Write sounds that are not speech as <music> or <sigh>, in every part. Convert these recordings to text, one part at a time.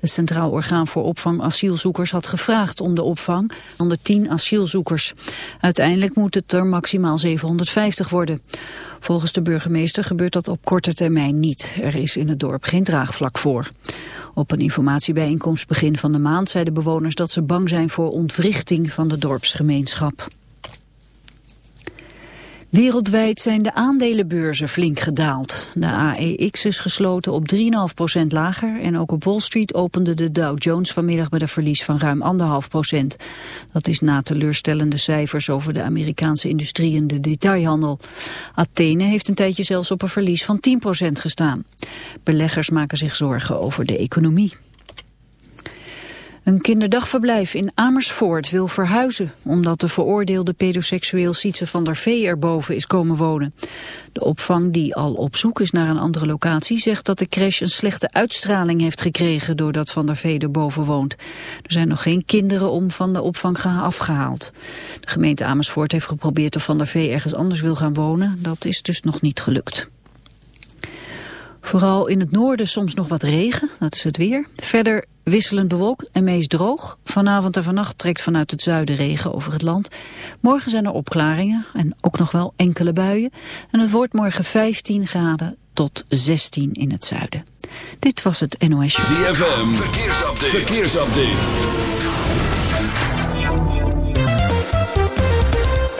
Het Centraal Orgaan voor Opvang Asielzoekers had gevraagd om de opvang van de 10 asielzoekers. Uiteindelijk moet het er maximaal 750 worden. Volgens de burgemeester gebeurt dat op korte termijn niet. Er is in het dorp geen draagvlak voor. Op een informatiebijeenkomst begin van de maand zeiden bewoners dat ze bang zijn voor ontwrichting van de dorpsgemeenschap. Wereldwijd zijn de aandelenbeurzen flink gedaald. De AEX is gesloten op 3,5% lager en ook op Wall Street opende de Dow Jones vanmiddag met een verlies van ruim 1,5% Dat is na teleurstellende cijfers over de Amerikaanse industrie en de detailhandel. Athene heeft een tijdje zelfs op een verlies van 10% gestaan. Beleggers maken zich zorgen over de economie. Een kinderdagverblijf in Amersfoort wil verhuizen... omdat de veroordeelde pedoseksueel Sietse van der Vee erboven is komen wonen. De opvang die al op zoek is naar een andere locatie... zegt dat de crash een slechte uitstraling heeft gekregen... doordat Van der Vee erboven woont. Er zijn nog geen kinderen om van de opvang afgehaald. De gemeente Amersfoort heeft geprobeerd of Van der Vee ergens anders wil gaan wonen. Dat is dus nog niet gelukt. Vooral in het noorden soms nog wat regen, dat is het weer. Verder wisselend bewolkt en meest droog. Vanavond en vannacht trekt vanuit het zuiden regen over het land. Morgen zijn er opklaringen en ook nog wel enkele buien. En het wordt morgen 15 graden tot 16 in het zuiden. Dit was het NOS Show. ZFM, verkeersupdate. verkeersupdate.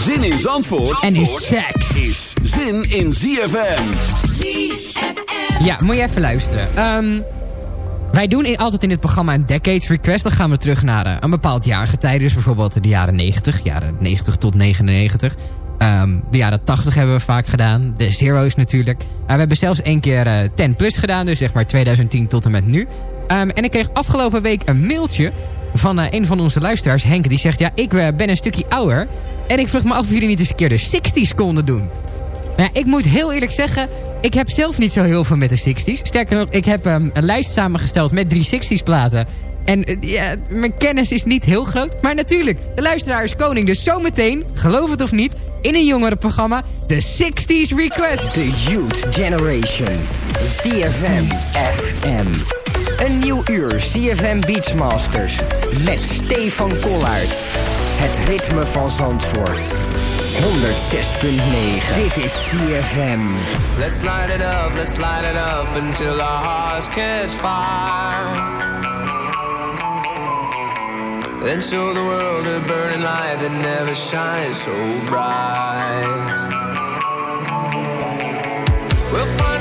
Zin in Zandvoort En is seks. is zin in ZFM. Ja, moet je even luisteren. Ehm, wij doen in- altijd in dit programma een Decades Request. Dan gaan we terug naar eh, een bepaald jaargetij. Dus bijvoorbeeld de jaren 90. Jaren 90 tot 99. Ehm, de jaren 80 hebben we vaak gedaan. De Zero's natuurlijk. Eh, we hebben zelfs één keer eh 10 plus gedaan. Dus zeg maar 2010 tot en met nu. Ehm, en ik kreeg afgelopen week een mailtje van eh, een van onze luisteraars, Henk. Die zegt, ja, ik eh, ben een stukje ouder. En ik vroeg me af of jullie niet eens een keer de 60s konden doen. Nou, ja, ik moet heel eerlijk zeggen... Ik heb zelf niet zo heel veel met de 60s. Sterker nog, ik heb ehm, een lijst samengesteld met drie 60s platen. En eh, ja, mijn kennis is niet heel groot. Maar natuurlijk, de luisteraar is koning. Dus zometeen, geloof het of niet, in een jongerenprogramma... de 60s Request. The Youth Generation. CFM FM. Een nieuw uur CFM Beachmasters. Met Stefan Kollaert. Het ritme van Zandvoort. 106.9. Dit is CFM. Let's light it up, let's light it up until our hearts catch fire. Then show the world a burning light that never shines so bright. We'll find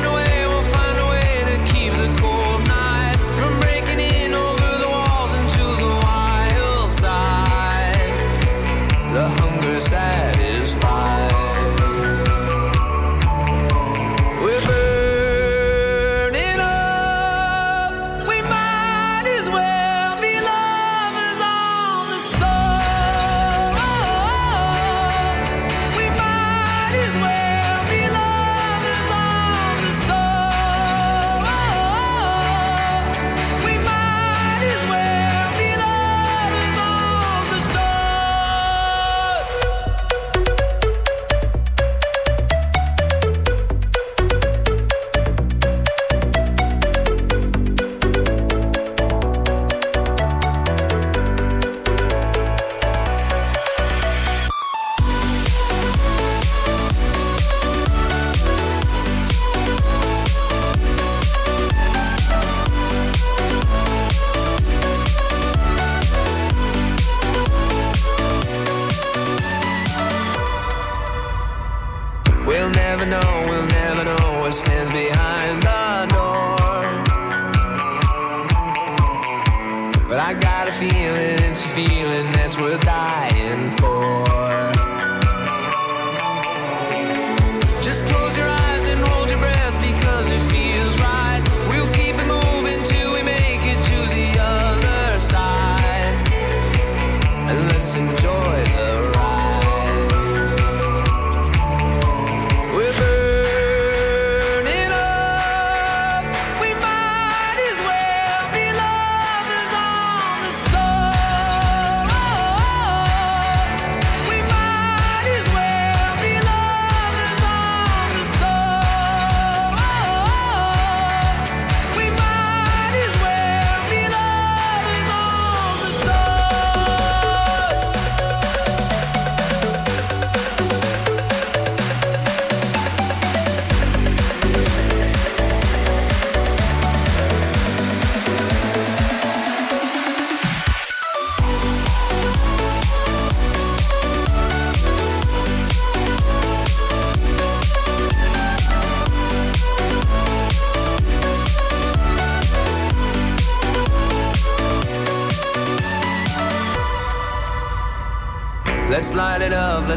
never know, we'll never know what stands behind the door. But I got a feeling, it's a feeling that's worth dying for.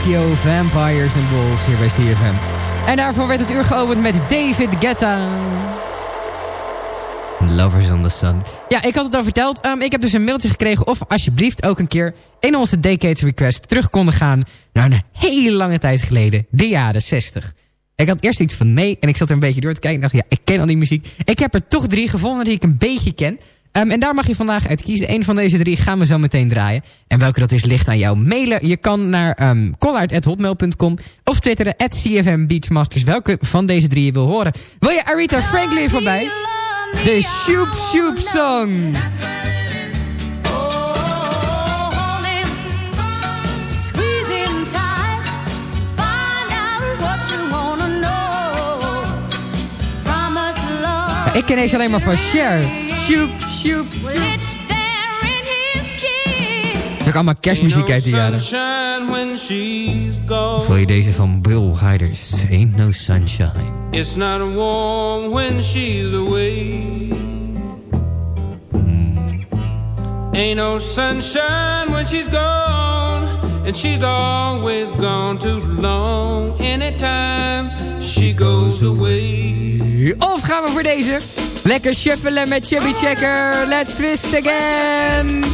Tokyo Vampires and Wolves hier bij CFM. En daarvoor werd het uur geopend met David Guetta. Lovers on the Sun. Ja, ik had het al verteld. Ehm, ik heb dus een mailtje gekregen of alsjeblieft ook een keer in onze Decades Request terug konden gaan naar een hele lange tijd geleden. De jaren 60. Ik had eerst iets van nee en ik zat er een beetje door te kijken. Ik dacht, ja, ik ken al die muziek. Ik heb er toch drie gevonden die ik een beetje ken. Ehm, en daar mag je vandaag uit kiezen. Eén van deze drie gaan we zo meteen draaien. En welke dat is, ligt aan jou. Mailen, je kan naar um, collard.hotmail.com of twitteren at CFM Beachmasters. Welke van deze drie je wil horen. Wil je Aretha Franklin voorbij? De Shoop Shoop Song. Ik ken deze alleen maar van Cher. Shoop Shoop. Het is ook allemaal kerstmuziek uit die jaren. Of wil je deze van Bill Hiders? Ain't no sunshine. It's not warm when she's away. Ain't no sunshine when she's gone. And she's always gone too long. Anytime she goes away. Of gaan we voor deze? Lekker shuffelen met Chubby Checker. Let's twist again.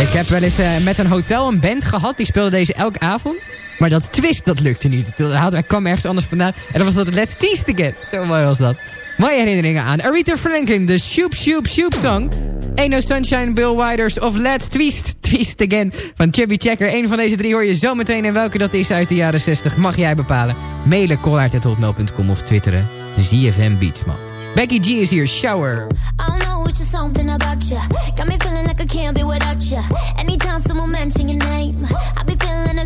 Ik heb wel eens eh, met een hotel een band gehad. Die speelde deze elke avond. Maar dat twist, dat lukte niet. Hij kwam ergens anders vandaan. En dan was dat Let's Tease Again. Zo mooi was dat. Mooie herinneringen aan Aretha Franklin. De Shoop Shoop Shoop Song. Ain't Sunshine, Bill Withers of Let's Twist, Twist Again van Chubby Checker. Eén van deze drie hoor je zo meteen. En welke dat is uit de jaren 60 mag jij bepalen. Mailen collaert.hotmail.com of twitteren. ZFM Beachman. Becky G is hier. Shower. I don't know, it's just something about you. Got me feeling like I can't be without you. Anytime someone mention your name, be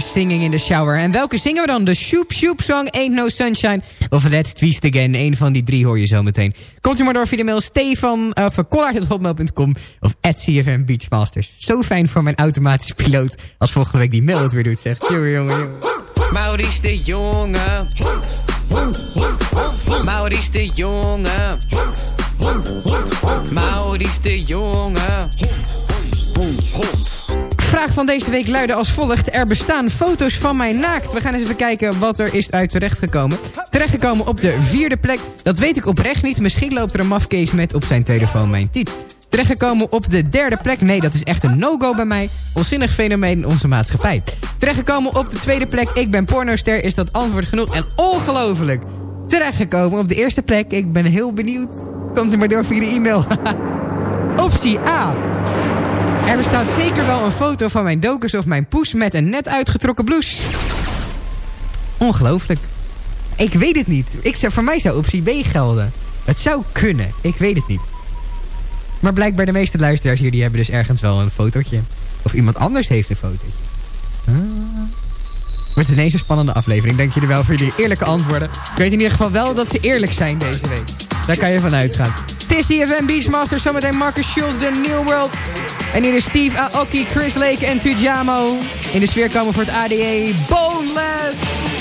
Singing in the Shower. En welke zingen we dan? De Shoop Shoop Song Ain't No Sunshine of Let's Twist Again. Een van die drie hoor je zo meteen. Komt u maar door via de mail Stefan uh, of kollaard.hotmail.com of at CFM Beachmasters. Zo fijn voor mijn automatische piloot als volgende week die mail het weer doet, zegt. Jongen, jongen, jongen. Maurice de Jonge. Maurice de Jonge. Maurice de Jonge. Vraag van deze week luidde als volgt. Er bestaan foto's van mij naakt. We gaan eens even kijken wat er is uit terechtgekomen. Terechtgekomen op de vierde plek. Dat weet ik oprecht niet. Misschien loopt er een mafkees met op zijn telefoon mijn tiet. Terechtgekomen op de derde plek. Nee, dat is echt een no-go bij mij. Onzinnig fenomeen in onze maatschappij. Terechtgekomen op de tweede plek. Ik ben pornoster. Is dat antwoord genoeg? En ongelooflijk. Terechtgekomen op de eerste plek. Ik ben heel benieuwd. Komt er maar door via de e-mail. <laughs> Optie A. Er bestaat zeker wel een foto van mijn dokus of mijn poes met een net uitgetrokken blouse. Ongelooflijk. Ik weet het niet. Ik zou, voor mij zou optie B gelden. Het zou kunnen. Ik weet het niet. Maar blijkbaar de meeste luisteraars hier... die hebben dus ergens wel een fotootje. Of iemand anders heeft een fotootje. Ah. Wordt ineens een spannende aflevering. Dank jullie wel voor jullie eerlijke antwoorden. Ik weet in ieder geval wel dat ze eerlijk zijn deze week. Daar kan je van uitgaan. Is CFM Beachmaster, zometeen Marcus Schulz, The New World. En hier is Steve Aoki, Chris Lake en Tujamo. In de sfeer komen voor het ADE Boneless.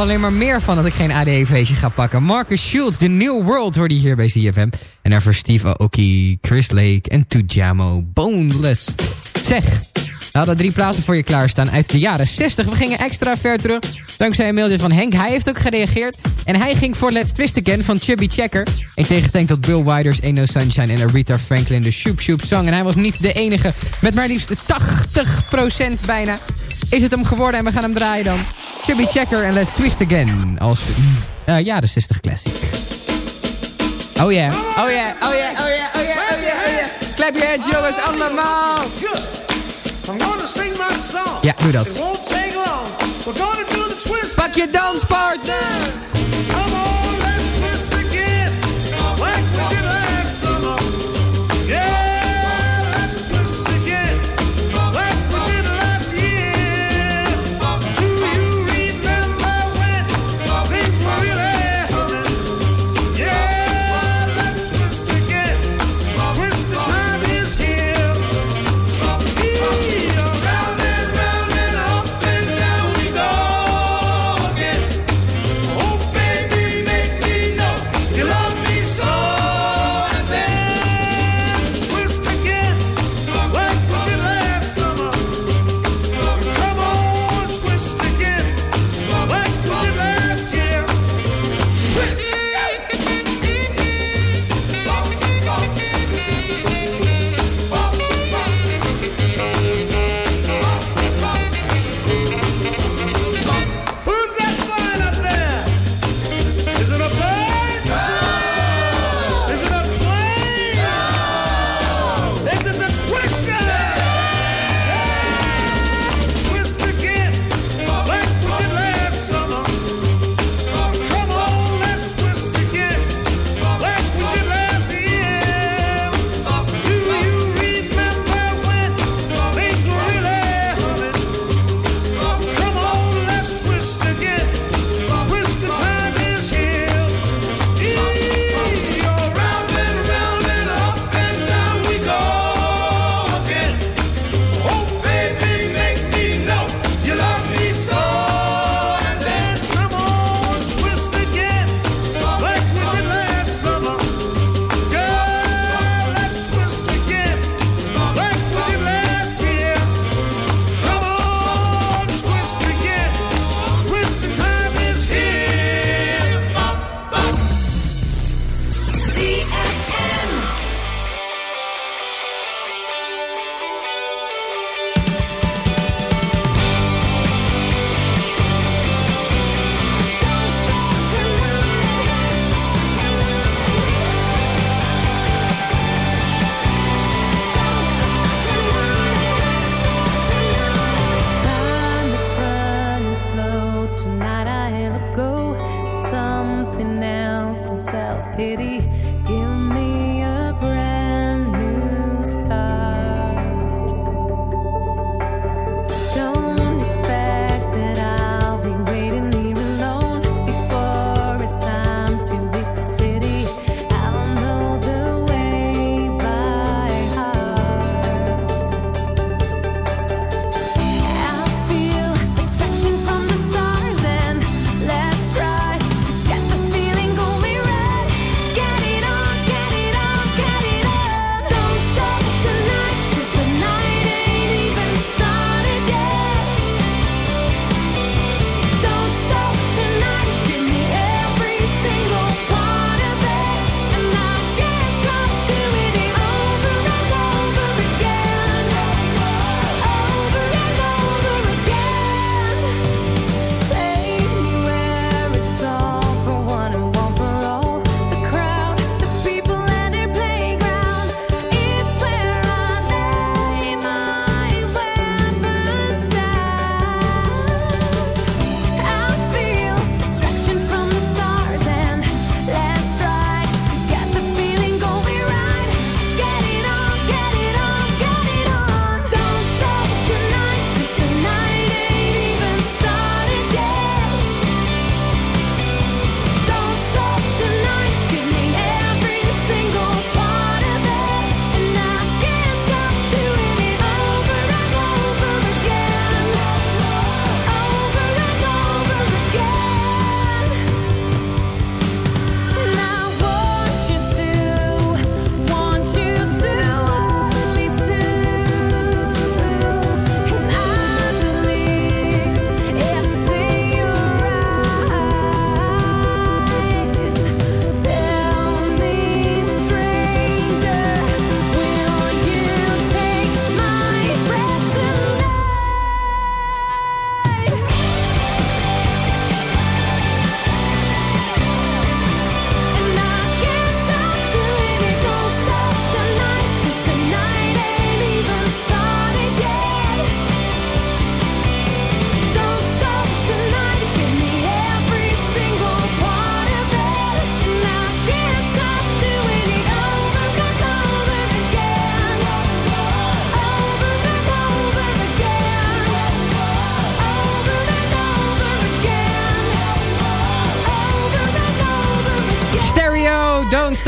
Alleen maar meer van dat ik geen ADE-feestje ga pakken. Marcus Schultz, The New World, hoorde je hier bij CFM. En daarvoor Steve Aoki, Chris Lake en Tujamo, Boneless. Zeg, we hadden drie platen voor je klaarstaan uit de jaren 60. We gingen extra ver terug, dankzij een mailtje van Henk. Hij heeft ook gereageerd. En hij ging voor Let's Twist Again van Chubby Checker. In tegenstelling tot Bill Withers, Ain't No Sunshine en Aretha Franklin, de Shoop Shoop Song. En hij was niet de enige, met maar liefst 80% bijna. Is het hem geworden en we gaan hem draaien dan. Chubby Checker en Let's Twist Again als eh, jaren 60 classic. Oh yeah, oh yeah, oh yeah, oh yeah, oh yeah, oh yeah, oh yeah. Clap your hands jongens, allemaal. I'm gonna sing my song. Ja, doe dat. It won't take long. We're gonna do the twist. Pak je danspartner.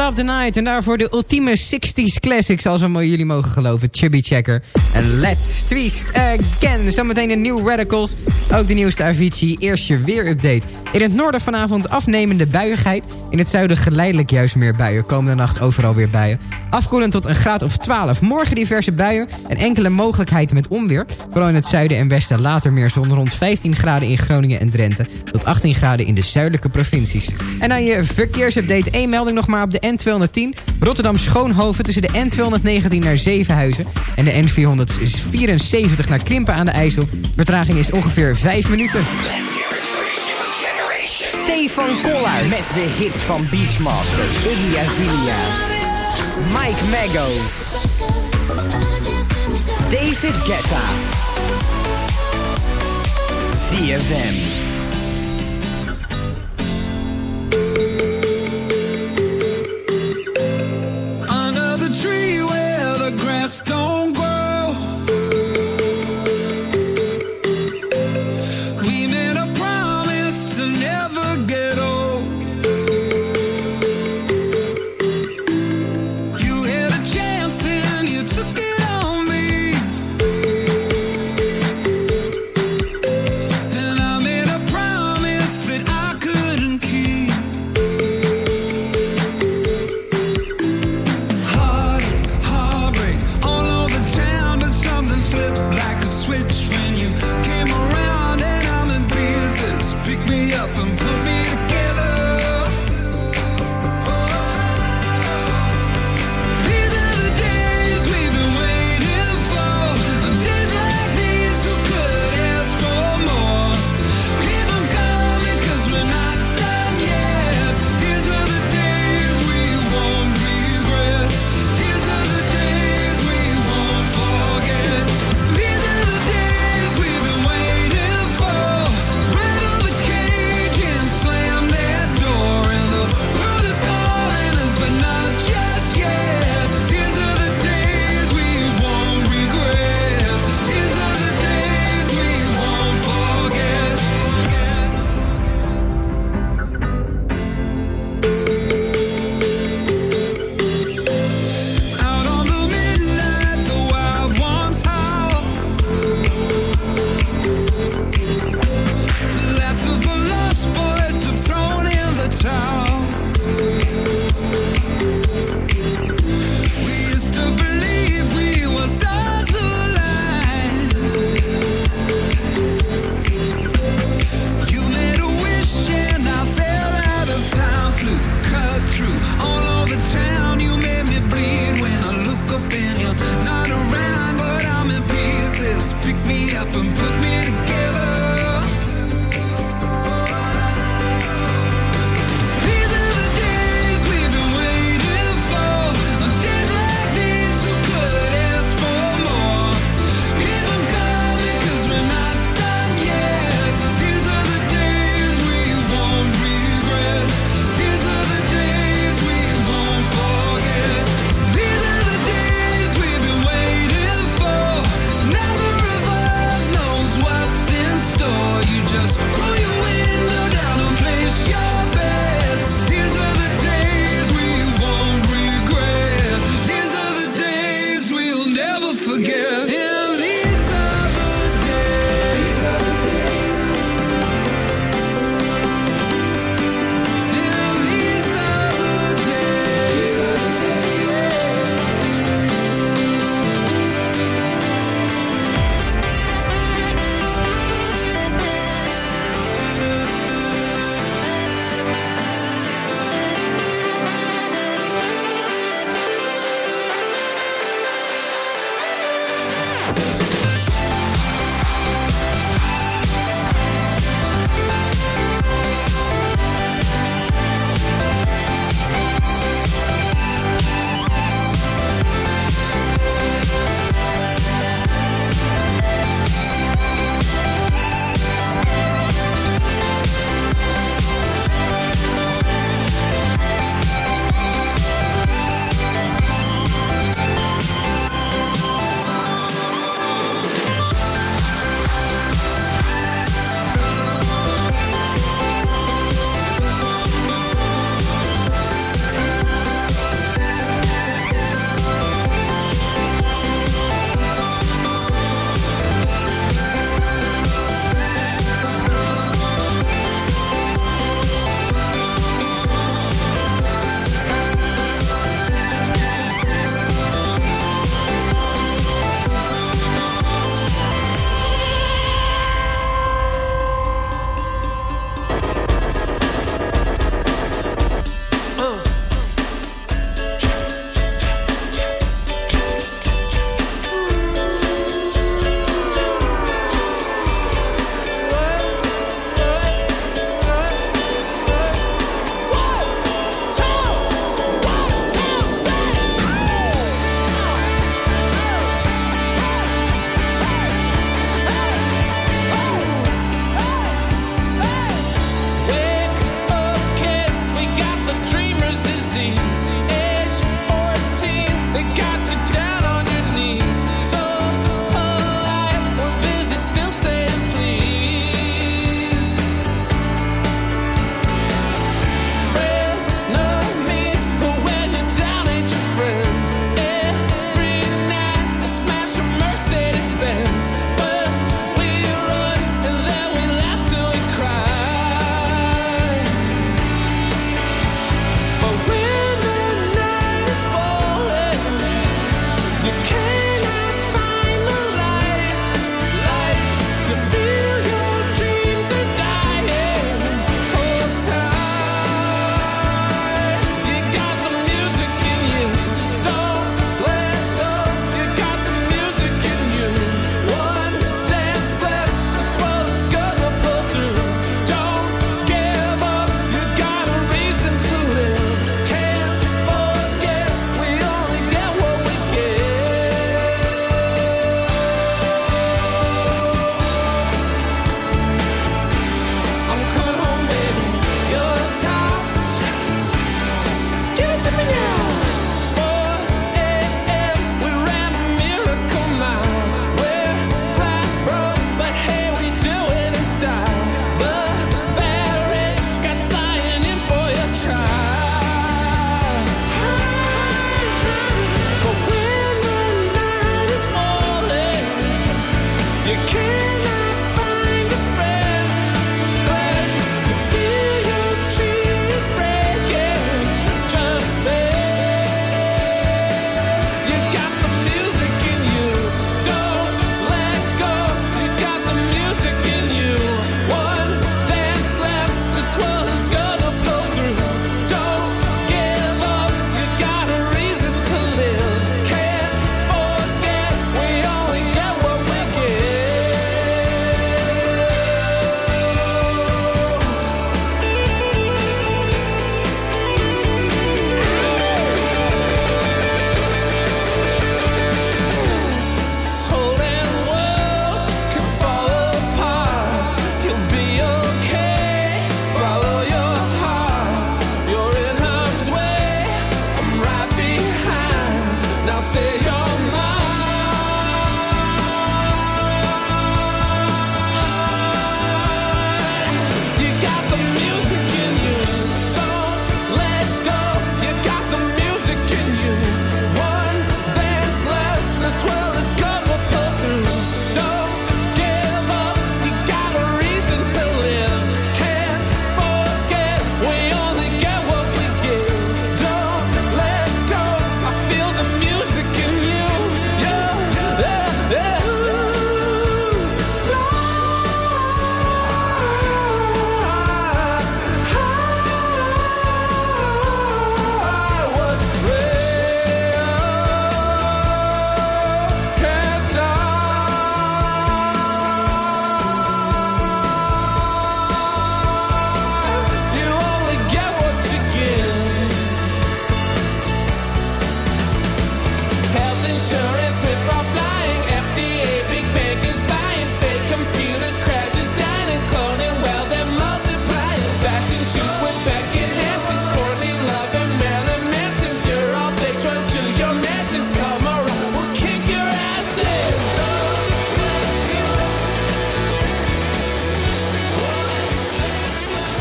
Stop the Night. En daarvoor de ultieme 60s classics, als we jullie mogen geloven. Chubby Checker. En Let's Twist Again. Zometeen de New Radicals. Ook de nieuwste Avicii. Eerst je weer-update. In het noorden vanavond afnemende buiigheid. In het zuiden geleidelijk juist meer buien. Komende nacht overal weer buien. Afkoelen tot een graad of 12. Morgen diverse buien en enkele mogelijkheid met onweer. Vooral in het zuiden en westen later meer zon. Rond 15 graden in Groningen en Drenthe. Tot 18 graden in de zuidelijke provincies. En dan je verkeersupdate. Eén melding nog maar op de N210. Rotterdam Schoonhoven tussen de N219 naar Zevenhuizen. En de N474 naar Krimpen aan de IJssel. Vertraging is ongeveer 5 minuten. Stefan Koller met de hits van Beachmasters. Iggy Azalea. Mike Mago. David Guetta. ZFM.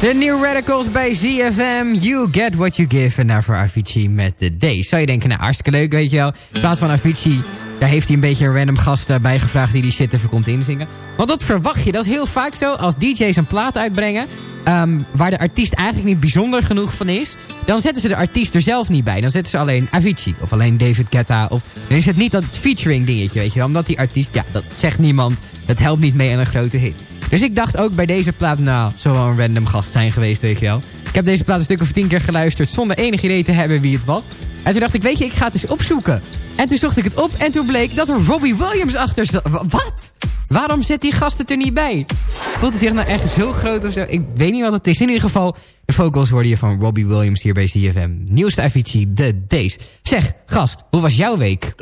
De New Radicals bij ZFM. You get what you give. En daarvoor Avicii met de D. Zou je denken, nou hartstikke leuk, weet je wel. In plaats van Avicii, daar heeft hij een beetje een random gast bij gevraagd... die die shit even komt inzingen. Want dat verwacht je. Dat is heel vaak zo. Als DJ's een plaat uitbrengen... ehm, waar de artiest eigenlijk niet bijzonder genoeg van is... dan zetten ze de artiest er zelf niet bij. Dan zetten ze alleen Avicii. Of alleen David Guetta. Of, dan is het niet dat featuring dingetje, weet je wel. Omdat die artiest, ja, dat zegt niemand. Dat helpt niet mee aan een grote hit. Dus ik dacht ook bij deze plaat, nou, zou wel een random gast zijn geweest, weet je wel. Ik heb deze plaat een stuk of tien keer geluisterd zonder enig idee te hebben wie het was. En toen dacht ik, weet je, ik ga het eens opzoeken. En toen zocht ik het op en toen bleek dat er Robbie Williams achter zat. Wa- Wat? Waarom zet die gast het er niet bij? Voelt hij zich nou echt heel groot of zo? Ik weet niet wat het is. In ieder geval, de vocals hoorde je van Robbie Williams hier bij CFM. Nieuwste Avicii, The Days. Zeg, gast, hoe was jouw week?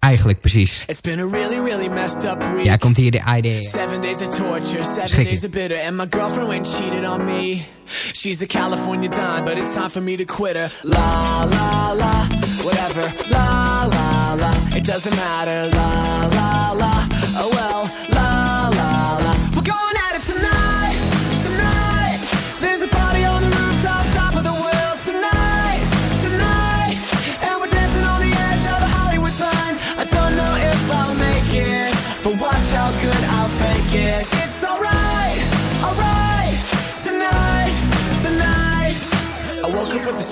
Eigenlijk precies. It's been a really, really messed up week. Ja, komt hier de idee. Seven days of torture, seven days of bitter, and my girlfriend went cheated on me. She's a California dime, but it's time for me to quit her. La la la, whatever. La la doesn't matter. La la la, oh well, la la la. We're going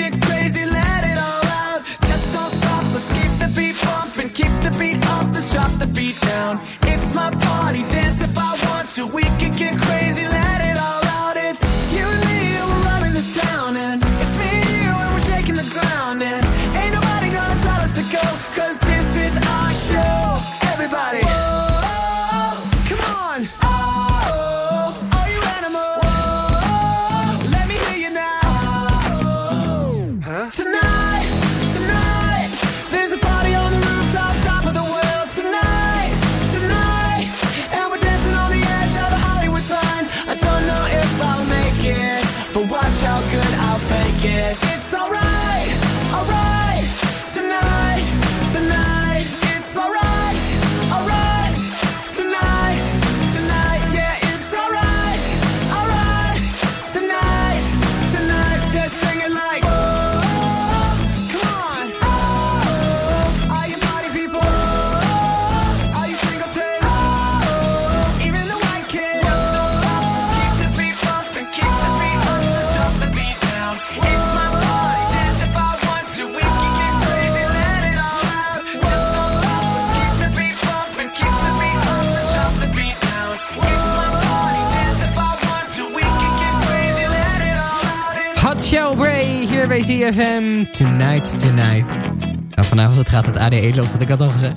get crazy, let it all out. Just don't stop. Let's keep the beat keep the beat up. Let's drop the beat down. It's my party, dance if I want to. We CFM. Tonight, tonight. Nou, vanavond gaat het ADE los, had ik dat al gezegd.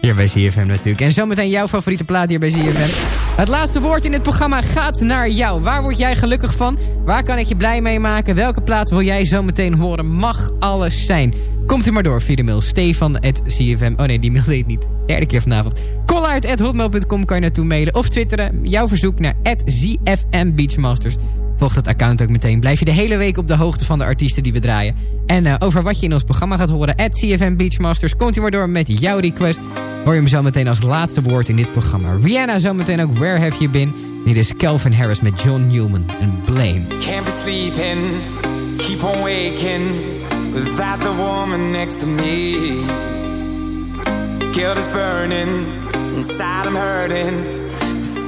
Hier bij CFM natuurlijk. En zometeen jouw favoriete plaat hier bij CFM. Het laatste woord in het programma gaat naar jou. Waar word jij gelukkig van? Waar kan ik je blij mee maken? Welke plaat wil jij zometeen horen? Mag alles zijn. Komt u maar door via de mail. Stefan.cfm. Oh nee, die mail deed niet. Derde keer vanavond. Collard.hotmail.com kan je naartoe mailen. Of twitteren. Jouw verzoek naar ZFM Beachmasters. Volg dat account ook meteen. Blijf je de hele week op de hoogte van de artiesten die we draaien. En eh, over wat je in ons programma gaat horen. At CFM Beachmasters. Komt u maar door met jouw request. Hoor je hem zo meteen als laatste woord in dit programma. Rihanna zometeen ook Where Have You Been. Dit is Calvin Harris met John Newman en Blame. Keep on waking the woman next to me. Is burning, inside hurting.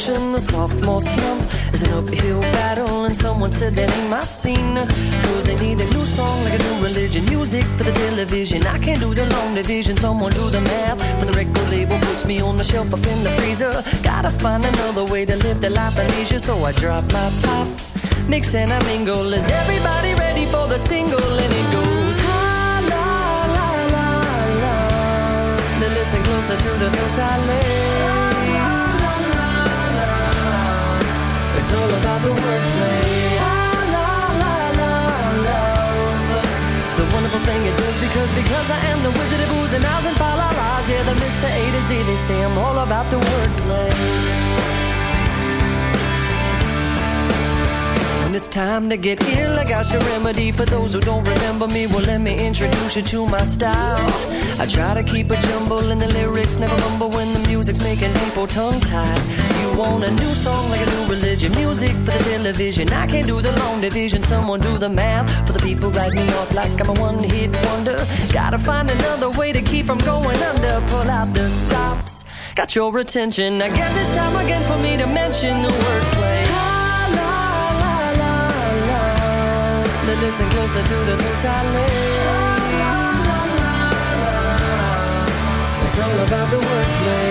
Generation. The sophomore slump is an uphill battle, and someone said that ain't my scene. Cause they need a new song, like a new religion, music for the television. I can't do the long division, someone do the math. For the record label puts me on the shelf up in the freezer. Gotta find another way to live the life of leisure, so I drop my top. Mix and I mingle. Is everybody ready for the single? And it goes, la la la la la. Then listen closer to the notes I lay. Because because I am the wizard of oohs and ahs and fa la la's. Yeah, the Mr. A to Z. They say I'm all about the wordplay. When it's time to get ill, I got your remedy for those who don't remember me. Well, let me introduce you to my style. I try to keep a jumble in the lyrics, never mumble when the music's making people tongue tied. You want a new song like a new religion, music for the television. I can't do the long division, someone do the math. For the people write me off like I'm a one hit wonder. Gotta find another way to keep from going under. Pull out the stops, got your attention. I guess it's time again for me to mention the wordplay. But listen closer to the notes I lay. It's all about the wordplay.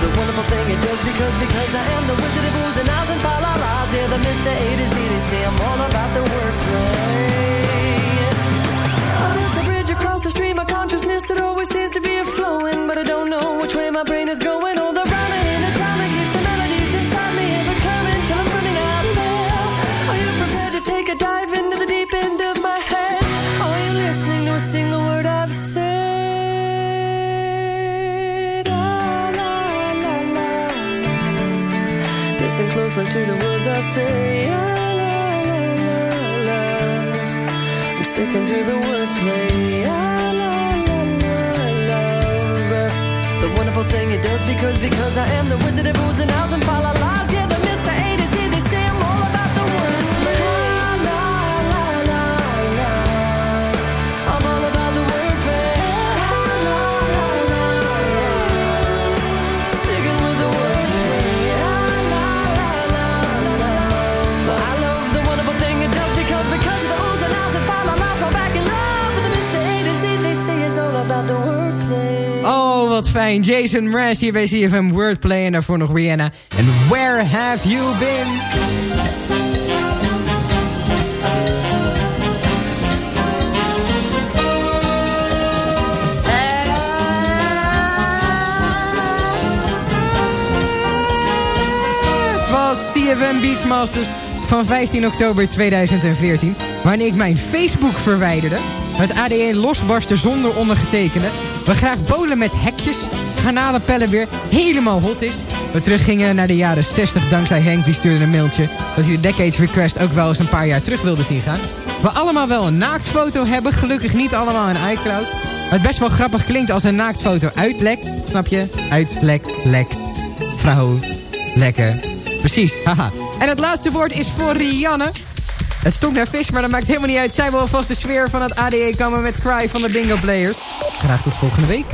The wonderful thing it does because because I am the wizard of oohs and ahs and fa la la's. Yeah, the Mr. A to Z. They say I'm all about the wordplay. Oh, there's a bridge across the stream of consciousness that always seems to be a flowing, but I don't know which way my brain is going. To the words I say. La, la, la, la. I'm sticking to the wordplay. Ah, la, la, la, love. The wonderful thing it does because because I am the wizard of oohs and ahs and fa la la's. Fijn. Jason Mraz hier bij CFM Wordplay. En daarvoor nog Rihanna. En Where Have You Been? Het was CFM Beachmasters van 15 oktober 2014. Wanneer ik mijn Facebook verwijderde. Het ADE losbarstte zonder ondergetekende. We graag bolen met hekjes. Garnalenpellen weer helemaal hot is. We teruggingen naar de jaren 60 dankzij Henk. Die stuurde een mailtje dat hij de Decades Request ook wel eens een paar jaar terug wilde zien gaan. We allemaal wel een naaktfoto hebben. Gelukkig niet allemaal een iCloud. Het best wel grappig klinkt als een naaktfoto uitlekt. Snap je? Uitlekt, lekt. Vrouw, lekker. Precies, haha. En het laatste woord is voor Rianne. Het stonk naar vis, maar dat maakt helemaal niet uit. Zij wil alvast de sfeer van het ADE komen met Cry van de Bingo Players. Graag tot volgende week.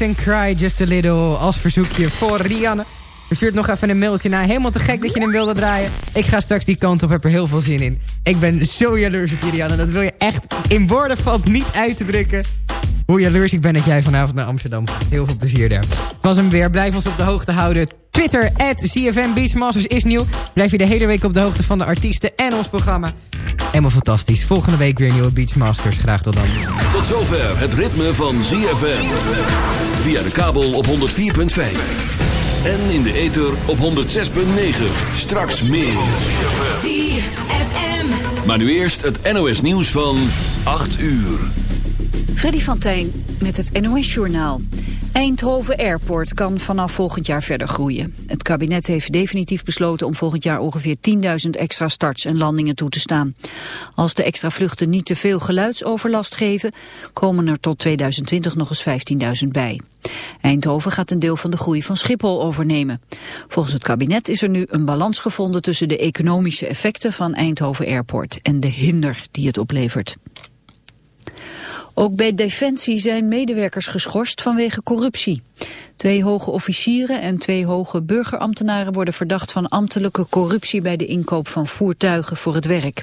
En Cry Just a Little als verzoekje voor Rianne. Verstuurt nog even een mailtje naar. Helemaal te gek dat je hem wilde draaien. Ik ga straks die kant op, heb er heel veel zin in. Ik ben zo jaloers op je, Rianne. Dat wil je echt in woorden valt niet uit te drukken. Hoe jaloers ik ben dat jij vanavond naar Amsterdam. Heel veel plezier daar. Was hem weer. Blijf ons op de hoogte houden. Twitter, at CFM is nieuw. Blijf je de hele week op de hoogte van de artiesten en ons programma. Helemaal fantastisch. Volgende week weer nieuwe Beachmasters. Graag tot dan. Tot zover het ritme van ZFM. Via de kabel op 104.5. En in de ether op 106.9. Straks meer. ZFM. Maar nu eerst het NOS nieuws van 8 uur. Freddy van Tijn met het NOS-journaal. Eindhoven Airport kan vanaf volgend jaar verder groeien. Het kabinet heeft definitief besloten om volgend jaar ongeveer 10.000 extra starts en landingen toe te staan. Als de extra vluchten niet te veel geluidsoverlast geven, komen er tot 2020 nog eens 15.000 bij. Eindhoven gaat een deel van de groei van Schiphol overnemen. Volgens het kabinet is er nu een balans gevonden tussen de economische effecten van Eindhoven Airport en de hinder die het oplevert. Ook bij Defensie zijn medewerkers geschorst vanwege corruptie. Twee hoge officieren en twee hoge burgerambtenaren worden verdacht van ambtelijke corruptie bij de inkoop van voertuigen voor het werk.